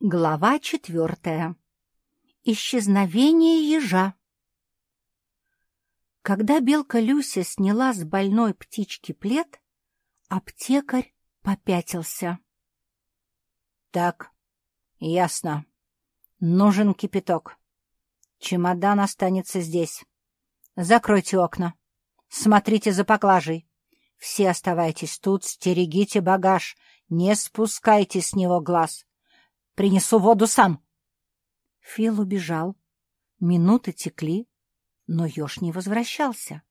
Глава четвертая. Исчезновение ежа. Когда белка Люся сняла с больной птички плед, аптекарь попятился. — Так, ясно. Нужен кипяток. Чемодан останется здесь. Закройте окна. Смотрите за поклажей. Все оставайтесь тут, стерегите багаж, не спускайте с него глаз. Принесу воду сам. Фил убежал. Минуты текли, но еж не возвращался.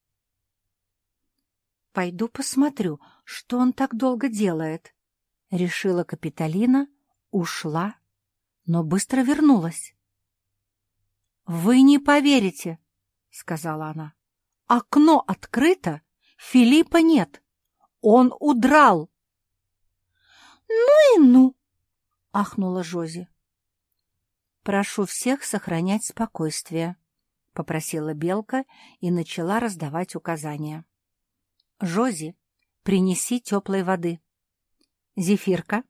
«Пойду посмотрю, что он так долго делает», — решила Капитолина, ушла, но быстро вернулась. «Вы не поверите», — сказала она. «Окно открыто, Филиппа нет. Он удрал». «Ну и ну!» — ахнула Жози. «Прошу всех сохранять спокойствие», — попросила Белка и начала раздавать указания. «Жози, принеси теплой воды. Зефирка,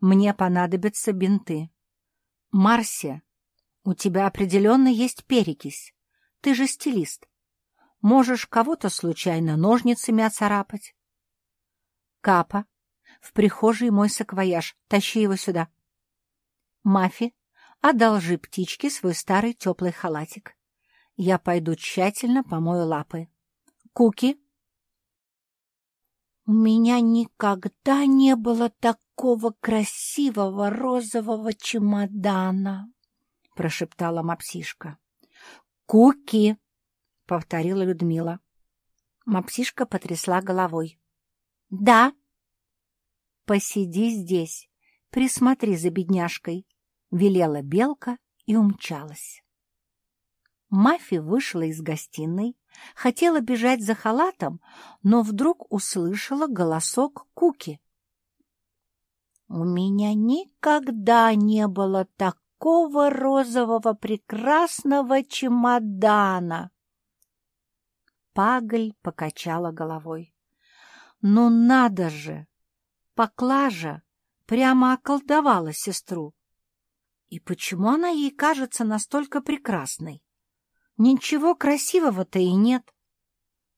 мне понадобятся бинты. Марсия, у тебя определенно есть перекись. Ты же стилист. Можешь кого-то случайно ножницами оцарапать. Капа, в прихожей мой саквояж. Тащи его сюда. Мафи, одолжи птичке свой старый теплый халатик. Я пойду тщательно помою лапы. Куки. У меня никогда не было такого красивого розового чемодана, прошептала мапсишка. Куки, повторила Людмила. Мапсишка потрясла головой. Да. Посиди здесь, присмотри за бедняжкой, — велела белка и умчалась. Мафи вышла из гостиной, хотела бежать за халатом, но вдруг услышала голосок Куки. «У меня никогда не было такого розового прекрасного чемодана!» Пагль покачала головой. «Ну надо же! Поклажа прямо околдовала сестру!» И почему она ей кажется настолько прекрасной? Ничего красивого-то и нет.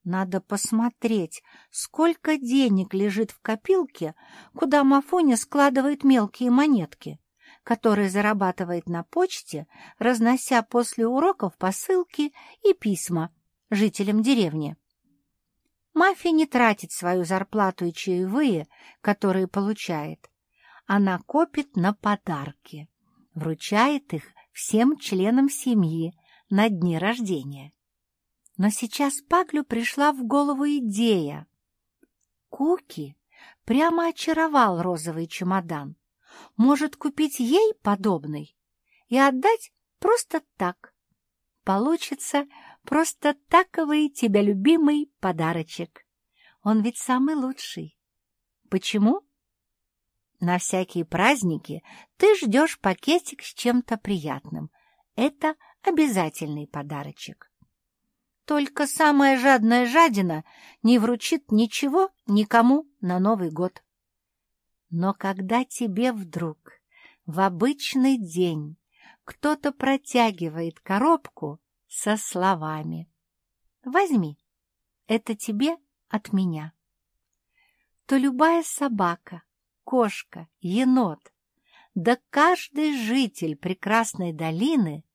Надо посмотреть, сколько денег лежит в копилке, куда Мафоня складывает мелкие монетки, которые зарабатывает на почте, разнося после уроков посылки и письма жителям деревни. Мафия не тратит свою зарплату и чаевые, которые получает. Она копит на подарки вручает их всем членам семьи на дни рождения. Но сейчас Паглю пришла в голову идея. Куки прямо очаровал розовый чемодан. Может купить ей подобный и отдать просто так. Получится просто таковый тебя любимый подарочек. Он ведь самый лучший. Почему? На всякие праздники ты ждешь пакетик с чем-то приятным. Это обязательный подарочек. Только самая жадная жадина не вручит ничего никому на Новый год. Но когда тебе вдруг в обычный день кто-то протягивает коробку со словами «Возьми, это тебе от меня», то любая собака, кошка, енот, да каждый житель прекрасной долины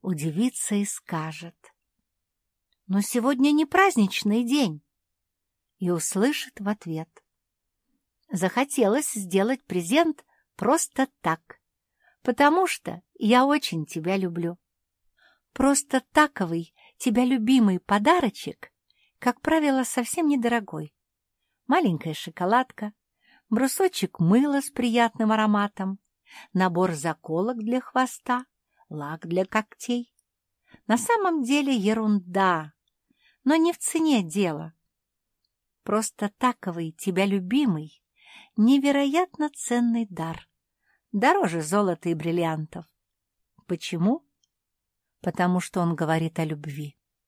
удивится и скажет. Но сегодня не праздничный день. И услышит в ответ. Захотелось сделать презент просто так, потому что я очень тебя люблю. Просто таковый, тебя любимый подарочек, как правило, совсем недорогой. Маленькая шоколадка, брусочек мыла с приятным ароматом, набор заколок для хвоста, лак для когтей. На самом деле ерунда, но не в цене дело. Просто таковый тебя любимый, невероятно ценный дар, дороже золота и бриллиантов. Почему? Потому что он говорит о любви.